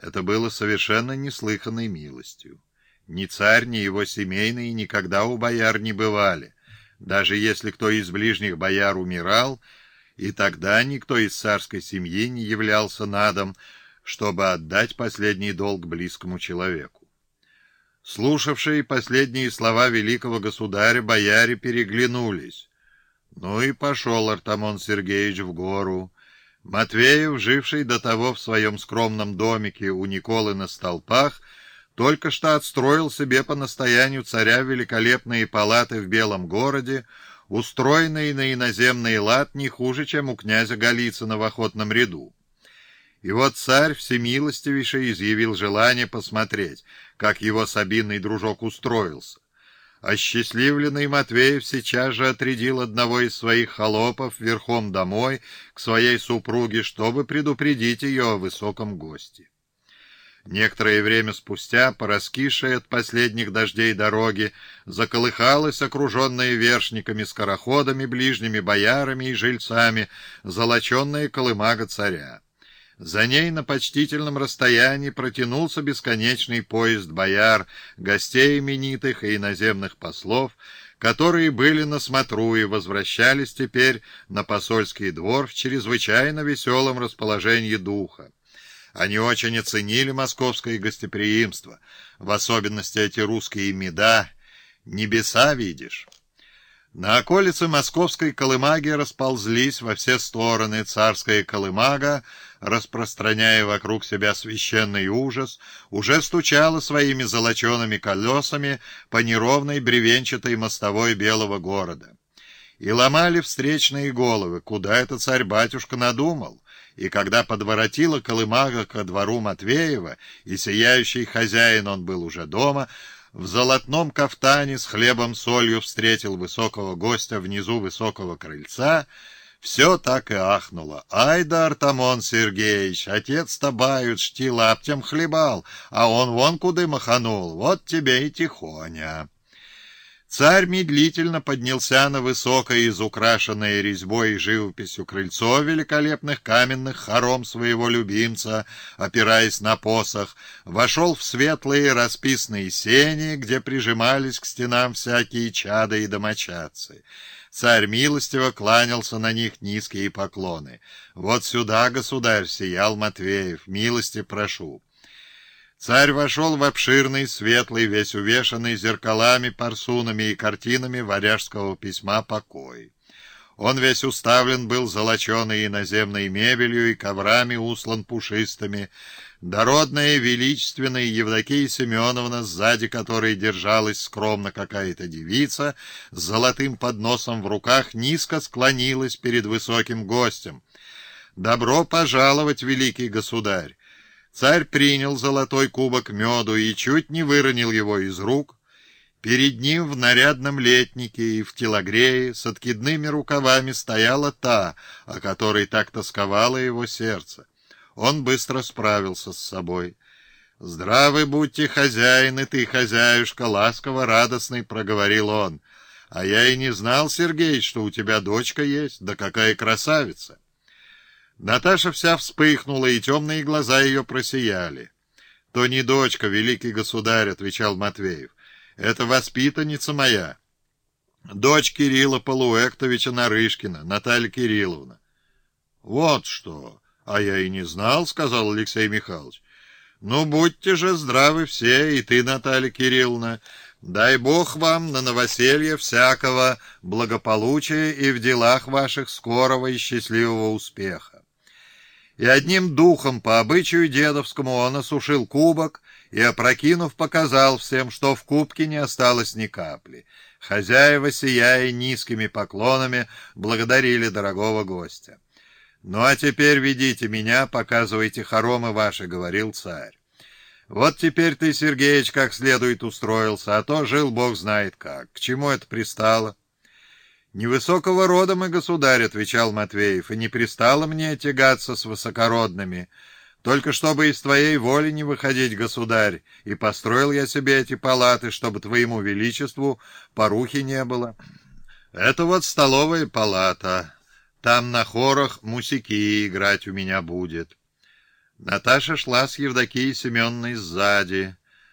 Это было совершенно неслыханной милостью. Ни царь, ни его семейные никогда у бояр не бывали. Даже если кто из ближних бояр умирал, и тогда никто из царской семьи не являлся на дом, чтобы отдать последний долг близкому человеку. Слушавшие последние слова великого государя, бояре переглянулись. Ну и пошел Артамон Сергеевич в гору. Матвеев, живший до того в своем скромном домике у Николы на столпах, только что отстроил себе по настоянию царя великолепные палаты в Белом городе, устроенные на иноземный лад не хуже, чем у князя Голицына в охотном ряду. И вот царь всемилостивейший изъявил желание посмотреть, как его сабинный дружок устроился. Осчастливленный Матвеев сейчас же отрядил одного из своих холопов верхом домой к своей супруге, чтобы предупредить ее о высоком госте. Некоторое время спустя, по раскисшей от последних дождей дороги, заколыхалась, окруженная вершниками-скороходами, ближними боярами и жильцами, золоченная колымага царя. За ней на почтительном расстоянии протянулся бесконечный поезд бояр, гостей именитых и иноземных послов, которые были на смотру и возвращались теперь на посольский двор в чрезвычайно веселом расположении духа. Они очень оценили московское гостеприимство, в особенности эти русские меда. Небеса видишь. На околице московской колымаги расползлись во все стороны царская колымага, распространяя вокруг себя священный ужас, уже стучала своими золочеными колесами по неровной бревенчатой мостовой белого города. И ломали встречные головы, куда это царь-батюшка надумал, и когда подворотила колымага ко двору Матвеева, и сияющий хозяин он был уже дома, в золотном кафтане с хлебом-солью встретил высокого гостя внизу высокого крыльца, все так и ахнуло. «Ай да, Артамон Сергеевич, отец-то баютшти лаптем хлебал, а он вон куды маханул, вот тебе и тихоня». Царь медлительно поднялся на высокое, изукрашенное резьбой и живописью крыльцо великолепных каменных хором своего любимца, опираясь на посох, вошел в светлые расписные сени, где прижимались к стенам всякие чада и домочадцы. Царь милостиво кланялся на них низкие поклоны. «Вот сюда, государь!» — сиял Матвеев. «Милости прошу!» Царь вошел в обширный, светлый, весь увешанный зеркалами, парсунами и картинами варяжского письма покой. Он весь уставлен был золоченой иноземной мебелью и коврами услан пушистыми. Дородная, величественная Евдокия Семеновна, сзади которой держалась скромно какая-то девица, с золотым подносом в руках низко склонилась перед высоким гостем. «Добро пожаловать, великий государь! Царь принял золотой кубок меду и чуть не выронил его из рук. Перед ним в нарядном летнике и в телогрее с откидными рукавами стояла та, о которой так тосковало его сердце. Он быстро справился с собой. «Здравы будьте, хозяин, и ты, хозяюшка!» — ласково, радостный проговорил он. «А я и не знал, Сергей, что у тебя дочка есть, да какая красавица!» Наташа вся вспыхнула, и темные глаза ее просияли. — То не дочка, великий государь, — отвечал Матвеев. — Это воспитанница моя. Дочь Кирилла Полуэктовича Нарышкина, Наталья Кирилловна. — Вот что! А я и не знал, — сказал Алексей Михайлович. — Ну, будьте же здравы все, и ты, Наталья Кирилловна. Дай Бог вам на новоселье всякого благополучия и в делах ваших скорого и счастливого успеха и одним духом по обычаю дедовскому он осушил кубок и, опрокинув, показал всем, что в кубке не осталось ни капли. Хозяева, сияя низкими поклонами, благодарили дорогого гостя. «Ну а теперь ведите меня, показывайте хоромы ваши», — говорил царь. «Вот теперь ты, Сергеич, как следует устроился, а то жил бог знает как. К чему это пристало?» «Невысокого рода мы, государь», — отвечал Матвеев, — «и не пристало мне тягаться с высокородными. Только чтобы из твоей воли не выходить, государь, и построил я себе эти палаты, чтобы твоему величеству порухи не было. Это вот столовая палата. Там на хорах мусики играть у меня будет». Наташа шла с Евдокией Семенной сзади.